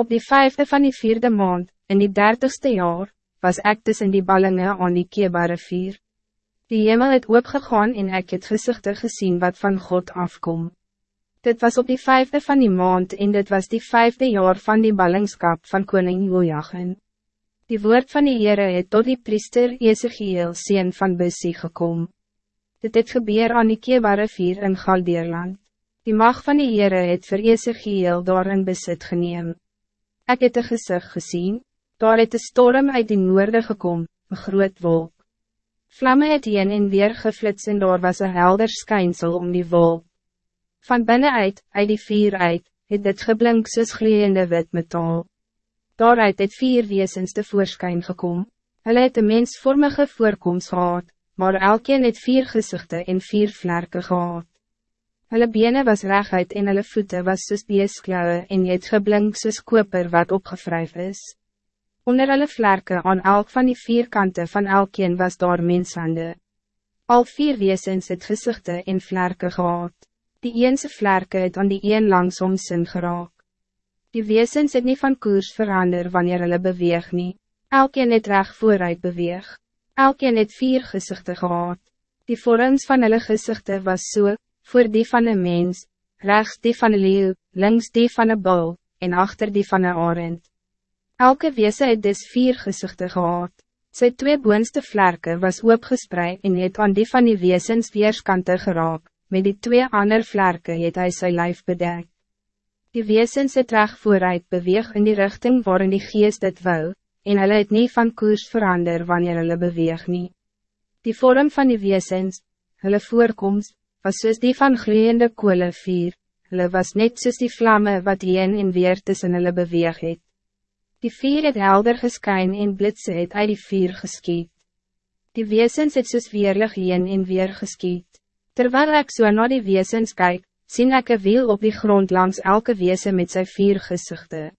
Op die vijfde van die vierde maand, in die dertigste jaar, was ik tussen die ballingen aan die keerbare vier. Die hemel het oopgegaan en ik het gezichten gezien wat van God afkom. Dit was op die vijfde van die maand en dit was die vijfde jaar van die ballingskap van koning Joachim. Die woord van die Heere het tot die priester Ezekiel sien van Bussie gekom. Dit het gebeur aan die keerbare vier in Galdeerland. Die mag van die Heere het vir Ezekiel daar in besit geneem. Ik het een gezicht gezien, daar het de storm uit die noorde gekom, een groot wolk. Vlamme het heen en weer geflits en daar was een helder schijnsel om die wolk. Van binnenuit, uit die vier uit, het dit geblink soos gloeiende wit metaal. Daaruit het vier weesens te voorschijn gekom. Hulle het een mensvormige voorkomst gehad, maar elkeen het vier gezichten en vier vlerken gehad. Hulle bene was reguit en hulle voete was soos beesklauwe en het geblink soos koper wat opgevryf is. Onder hulle vlerke aan elk van die vier kanten van elkeen was daar menshande. Al vier weesens het gezichten en vlerke gehad. Die eense vlerke het aan die een langsom sin geraak. Die weesens het niet van koers verander wanneer hulle beweeg nie. Elkeen het recht vooruit beweeg. Elkeen het vier gezichten gehad. Die vorms van hulle gezichten was so, voor die van een mens, rechts die van een leeuw, links die van een bul, en achter die van een arend. Elke weese het dus vier gezichten gehad. Sy twee boonste vlerke was oopgespreid en het aan die van die weesens weerskante geraak, met die twee ander vlerke het hy sy lijf bedek. Die weesens het recht vooruit beweeg in die richting waarin die geest het wou, en hulle het nie van koers verander wanneer hulle beweeg nie. Die vorm van die weesens, hulle voorkomst, was soos die van gloeiende koole vier, hulle was net soos die vlamme wat heen en weer tussen hulle beweeg het. Die vier het helder geskyn en blitse het uit die vier geskiet. Die weesens het soos weerlig heen en weer geskiet. Terwijl ik so na die weesens kyk, sien ek een wiel op die grond langs elke weese met zijn vier gezichten.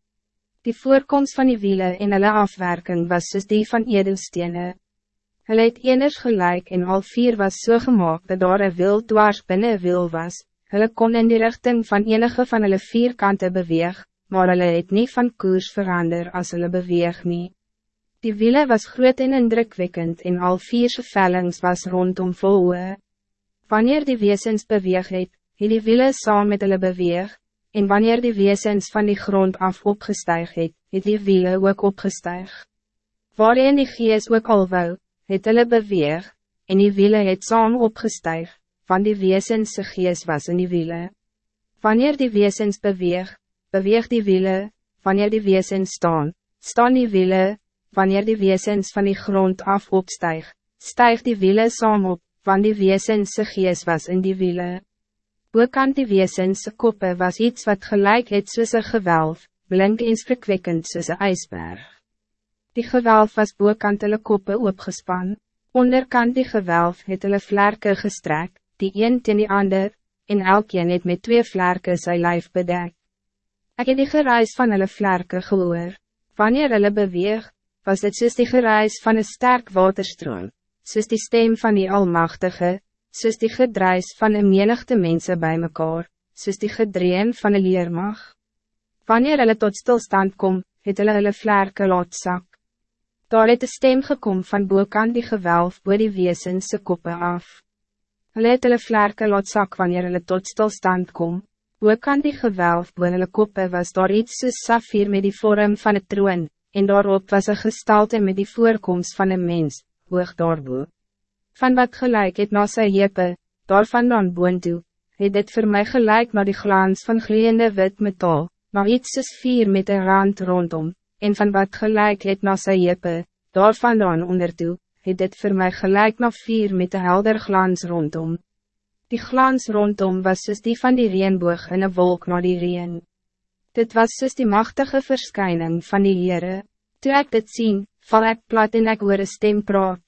Die voorkomst van die wielen en hulle afwerking was soos die van edelstenen. Hulle het eners gelijk en al vier was so gemaakt dat daar een wil dwars binnen wil was. Hulle kon in die richting van enige van hulle vier kanten beweeg, maar hulle het niet van koers verander als hulle beweeg nie. Die wiele was groot en indrukwekkend en al vier vellings was rondom vol oe. Wanneer die weesens beweeg het, het die wiele saam met hulle beweeg, en wanneer die weesens van die grond af opgestuig het, het die wiele ook opgestuig. Waarin die gees ook al wou, het hulle beweeg, en die wiele het saam opgestuig, van die weesense gees was in die wiele. Wanneer die weesens beweeg, beweeg die wiele, wanneer die weesens staan, staan die wiele, wanneer die weesens van die grond af opstuig, stijg die wiele saam op, van die weesense gees was in die wiele. Boekant die weesense koppe was iets wat gelijk het soos een gewelf, blink en skrikwekkend soos een ijsberg. Die gewelf was boekant hulle koppe opgespan, onderkant die gewelf het hulle vlerke gestrek, die een ten die ander, en elkeen het met twee vlerke sy lijf bedek. Ek het die gereis van hulle vlerke gehoor, wanneer hulle beweeg, was het soos die gereis van een sterk waterstroom, soos die stem van die Almachtige, soos die gedruis van een menigte mensen bij mekaar, soos die gedrein van een leermag. Wanneer hulle tot stilstand kom, het hulle hulle vlerke laat sak. Daar het de stem gekom van boekant die gewelf boe die weesense koppe af. Hulle het hulle vlerke laat sak wanneer hulle tot stilstand kom. Boekant die gewelf boe hulle koppe was daar iets soos safir met die vorm van het troon, en daarop was een gestalte met die voorkomst van een mens, hoog daarboe. Van wat gelijk het na sy jepe, daarvan dan boon toe, het dit voor mij gelijk naar die glans van gloeiende wit metaal, maar iets soos vier met een rand rondom, en van wat gelijk het na sy jepe, daarvan dan ondertoe, het dit voor mij gelijk na vier met de helder glans rondom. Die glans rondom was soos die van die reenboog in een wolk na die reen. Dit was soos die machtige verschijning van die Heere. Toe ek dit sien, val ek plat en ek oor een stem praat.